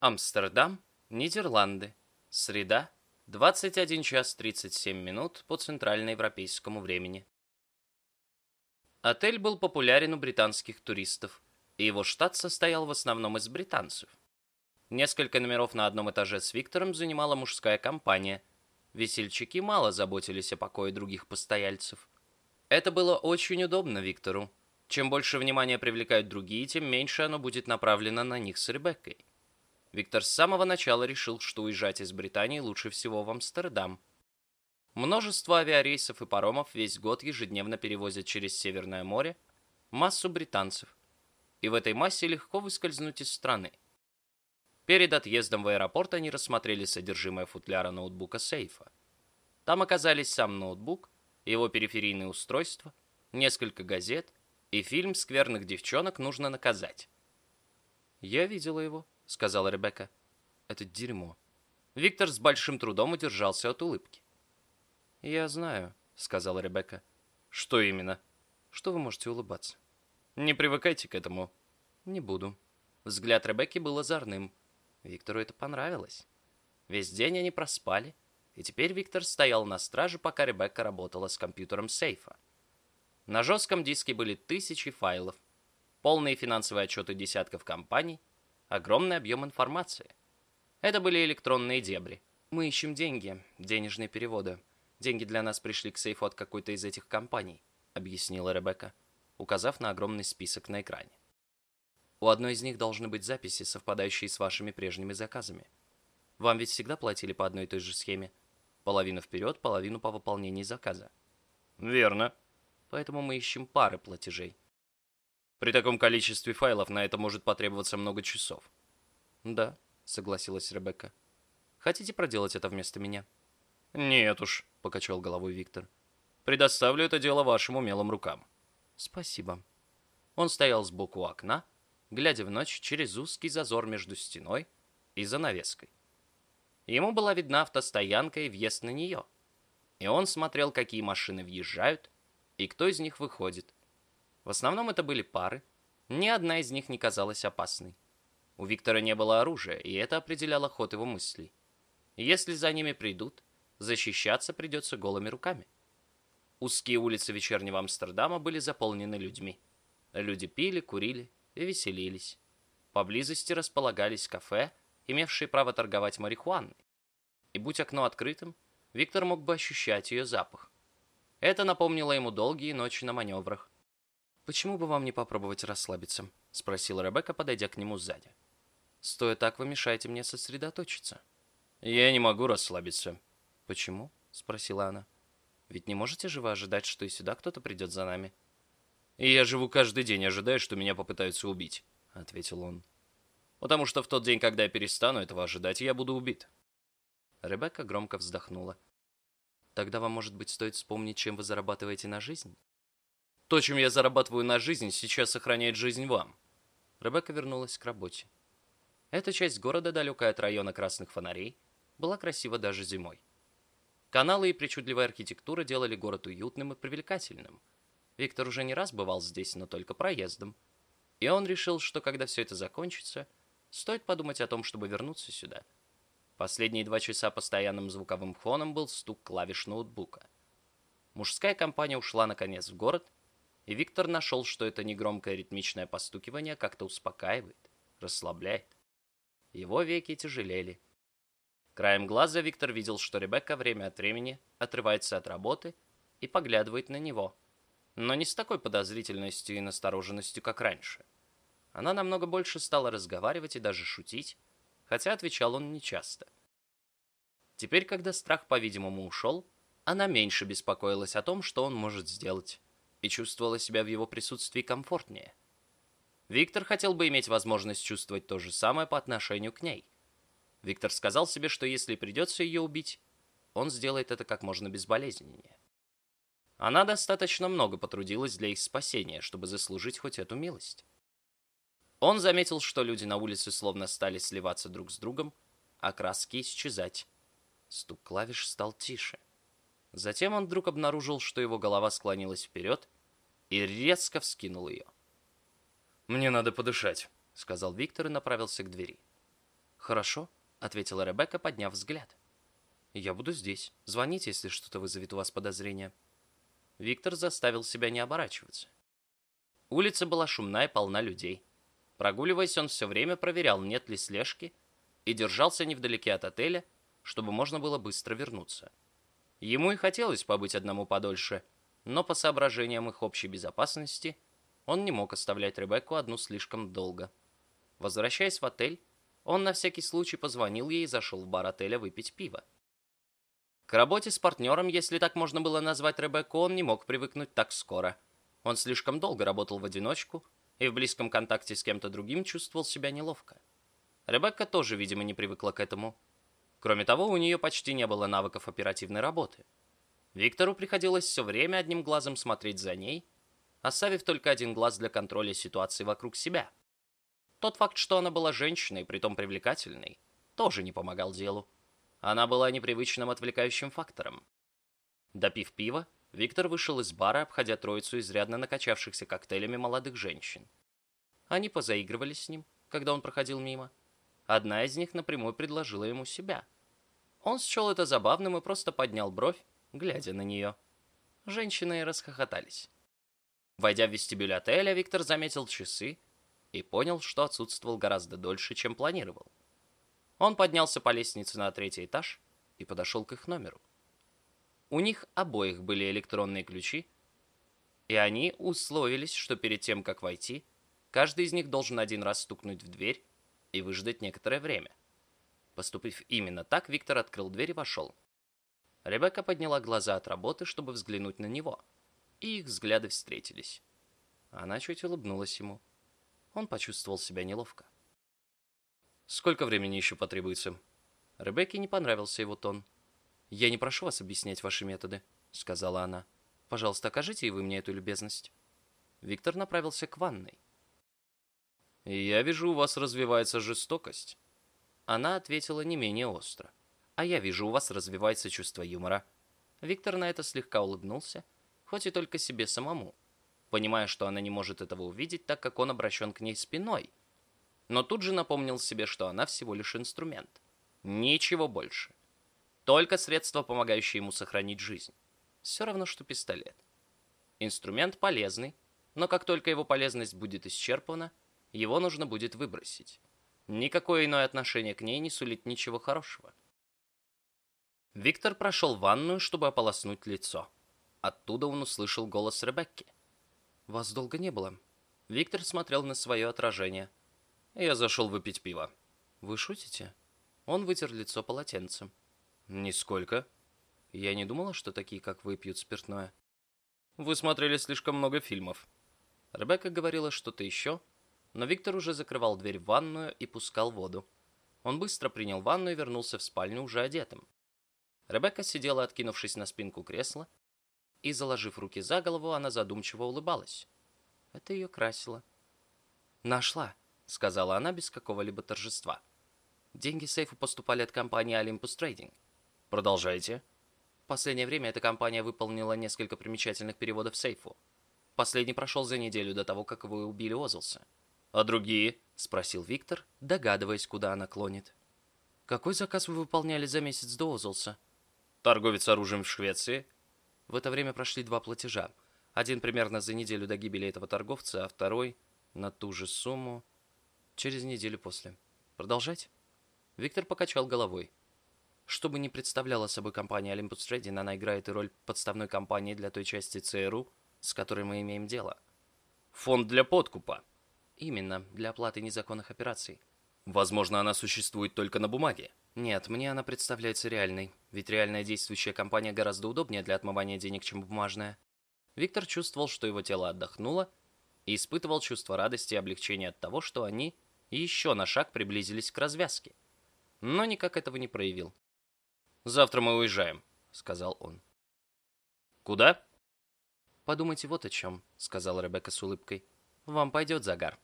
Амстердам, Нидерланды. Среда, 21 час 37 минут по центральноевропейскому времени. Отель был популярен у британских туристов, и его штат состоял в основном из британцев. Несколько номеров на одном этаже с Виктором занимала мужская компания. Весельчаки мало заботились о покое других постояльцев. Это было очень удобно Виктору. Чем больше внимания привлекают другие, тем меньше оно будет направлено на них с Ребеккой. Виктор с самого начала решил, что уезжать из Британии лучше всего в Амстердам. Множество авиарейсов и паромов весь год ежедневно перевозят через Северное море массу британцев. И в этой массе легко выскользнуть из страны. Перед отъездом в аэропорт они рассмотрели содержимое футляра ноутбука сейфа. Там оказались сам ноутбук, его периферийные устройства, несколько газет и фильм «Скверных девчонок нужно наказать». «Я видела его», — сказала Ребекка. «Это дерьмо». Виктор с большим трудом удержался от улыбки. «Я знаю», — сказала Ребекка. «Что именно?» «Что вы можете улыбаться?» «Не привыкайте к этому». «Не буду». Взгляд Ребекки был озорным. Виктору это понравилось. Весь день они проспали, и теперь Виктор стоял на страже, пока Ребекка работала с компьютером сейфа. На жестком диске были тысячи файлов, полные финансовые отчеты десятков компаний, огромный объем информации. Это были электронные дебри. Мы ищем деньги, денежные переводы. Деньги для нас пришли к сейфу от какой-то из этих компаний, объяснила Ребекка, указав на огромный список на экране. У одной из них должны быть записи, совпадающие с вашими прежними заказами. Вам ведь всегда платили по одной и той же схеме. Половину вперед, половину по выполнении заказа. Верно. Поэтому мы ищем пары платежей. При таком количестве файлов на это может потребоваться много часов. Да, согласилась Ребекка. Хотите проделать это вместо меня? Нет уж, покачал головой Виктор. Предоставлю это дело вашим умелым рукам. Спасибо. Он стоял сбоку окна, глядя в ночь через узкий зазор между стеной и занавеской. Ему была видна автостоянка и въезд на нее. И он смотрел, какие машины въезжают и кто из них выходит. В основном это были пары. Ни одна из них не казалась опасной. У Виктора не было оружия, и это определяло ход его мыслей. Если за ними придут, защищаться придется голыми руками. Узкие улицы вечернего Амстердама были заполнены людьми. Люди пили, курили, и веселились. Поблизости располагались кафе, имевшие право торговать марихуаной. И будь окно открытым, Виктор мог бы ощущать ее запах. Это напомнило ему долгие ночи на маневрах. «Почему бы вам не попробовать расслабиться?» — спросила Ребекка, подойдя к нему сзади. «Стоя так, вы мешаете мне сосредоточиться». «Я не могу расслабиться». «Почему?» — спросила она. «Ведь не можете же вы ожидать, что и сюда кто-то придет за нами?» Я живу каждый день, ожидая, что меня попытаются убить», — ответил он. «Потому что в тот день, когда я перестану этого ожидать, я буду убит». Ребекка громко вздохнула. «Тогда вам, может быть, стоит вспомнить, чем вы зарабатываете на жизнь?» «То, чем я зарабатываю на жизнь, сейчас сохраняет жизнь вам». Ребекка вернулась к работе. Эта часть города, далекая от района красных фонарей, была красива даже зимой. Каналы и причудливая архитектура делали город уютным и привлекательным — Виктор уже не раз бывал здесь, но только проездом. И он решил, что когда все это закончится, стоит подумать о том, чтобы вернуться сюда. Последние два часа постоянным звуковым фоном был стук клавиш ноутбука. Мужская компания ушла наконец в город, и Виктор нашел, что это негромкое ритмичное постукивание как-то успокаивает, расслабляет. Его веки тяжелели. Краем глаза Виктор видел, что Ребекка время от времени отрывается от работы и поглядывает на него – но не с такой подозрительностью и настороженностью, как раньше. Она намного больше стала разговаривать и даже шутить, хотя отвечал он нечасто. Теперь, когда страх, по-видимому, ушел, она меньше беспокоилась о том, что он может сделать, и чувствовала себя в его присутствии комфортнее. Виктор хотел бы иметь возможность чувствовать то же самое по отношению к ней. Виктор сказал себе, что если придется ее убить, он сделает это как можно безболезненнее. Она достаточно много потрудилась для их спасения, чтобы заслужить хоть эту милость. Он заметил, что люди на улице словно стали сливаться друг с другом, а краски исчезать. Стук клавиш стал тише. Затем он вдруг обнаружил, что его голова склонилась вперед и резко вскинул ее. «Мне надо подышать», — сказал Виктор и направился к двери. «Хорошо», — ответила Ребекка, подняв взгляд. «Я буду здесь. Звоните, если что-то вызовет у вас подозрения». Виктор заставил себя не оборачиваться. Улица была шумная и полна людей. Прогуливаясь, он все время проверял, нет ли слежки, и держался невдалеке от отеля, чтобы можно было быстро вернуться. Ему и хотелось побыть одному подольше, но по соображениям их общей безопасности он не мог оставлять Ребекку одну слишком долго. Возвращаясь в отель, он на всякий случай позвонил ей и зашел в бар отеля выпить пиво. К работе с партнером, если так можно было назвать Ребекку, он не мог привыкнуть так скоро. Он слишком долго работал в одиночку и в близком контакте с кем-то другим чувствовал себя неловко. Ребекка тоже, видимо, не привыкла к этому. Кроме того, у нее почти не было навыков оперативной работы. Виктору приходилось все время одним глазом смотреть за ней, оставив только один глаз для контроля ситуации вокруг себя. Тот факт, что она была женщиной, притом привлекательной, тоже не помогал делу. Она была непривычным отвлекающим фактором. Допив пива, Виктор вышел из бара, обходя троицу изрядно накачавшихся коктейлями молодых женщин. Они позаигрывали с ним, когда он проходил мимо. Одна из них напрямую предложила ему себя. Он счел это забавным и просто поднял бровь, глядя на нее. Женщины расхохотались. Войдя в вестибюль отеля, Виктор заметил часы и понял, что отсутствовал гораздо дольше, чем планировал. Он поднялся по лестнице на третий этаж и подошел к их номеру. У них обоих были электронные ключи, и они условились, что перед тем, как войти, каждый из них должен один раз стукнуть в дверь и выждать некоторое время. Поступив именно так, Виктор открыл дверь и вошел. Ребекка подняла глаза от работы, чтобы взглянуть на него, и их взгляды встретились. Она чуть улыбнулась ему. Он почувствовал себя неловко. «Сколько времени еще потребуется?» Ребекке не понравился его тон. «Я не прошу вас объяснять ваши методы», — сказала она. «Пожалуйста, окажите и вы мне эту любезность». Виктор направился к ванной. «Я вижу, у вас развивается жестокость». Она ответила не менее остро. «А я вижу, у вас развивается чувство юмора». Виктор на это слегка улыбнулся, хоть и только себе самому, понимая, что она не может этого увидеть, так как он обращен к ней спиной. Но тут же напомнил себе, что она всего лишь инструмент. Ничего больше. Только средство, помогающее ему сохранить жизнь. Все равно, что пистолет. Инструмент полезный, но как только его полезность будет исчерпана, его нужно будет выбросить. Никакое иное отношение к ней не сулит ничего хорошего. Виктор прошел в ванную, чтобы ополоснуть лицо. Оттуда он услышал голос Ребекки. «Вас долго не было». Виктор смотрел на свое отражение. «Я зашел выпить пиво». «Вы шутите?» Он вытер лицо полотенцем. «Нисколько. Я не думала, что такие, как вы, пьют спиртное». «Вы смотрели слишком много фильмов». Ребекка говорила что-то еще, но Виктор уже закрывал дверь в ванную и пускал воду. Он быстро принял ванну и вернулся в спальню уже одетым. Ребекка сидела, откинувшись на спинку кресла, и, заложив руки за голову, она задумчиво улыбалась. Это ее красило. «Нашла», — сказала она без какого-либо торжества. Деньги сейфу поступали от компании Olympus Trading. Продолжайте. В последнее время эта компания выполнила несколько примечательных переводов сейфу. Последний прошел за неделю до того, как вы убили Озлса. «А другие?» — спросил Виктор, догадываясь, куда она клонит. «Какой заказ вы выполняли за месяц до Озлса?» «Торговец оружием в Швеции». В это время прошли два платежа. Один примерно за неделю до гибели этого торговца, а второй на ту же сумму через неделю после. Продолжать? Виктор покачал головой. Что бы ни представляла собой компания Olympus Trading, она играет и роль подставной компании для той части ЦРУ, с которой мы имеем дело. Фонд для подкупа. Именно, для оплаты незаконных операций. Возможно, она существует только на бумаге. Нет, мне она представляется реальной, ведь реальная действующая компания гораздо удобнее для отмывания денег, чем бумажная. Виктор чувствовал, что его тело отдохнуло, и испытывал чувство радости и облегчения от того, что они еще на шаг приблизились к развязке. Но никак этого не проявил. «Завтра мы уезжаем», — сказал он. «Куда?» «Подумайте вот о чем», — сказала Ребекка с улыбкой. «Вам пойдет загар».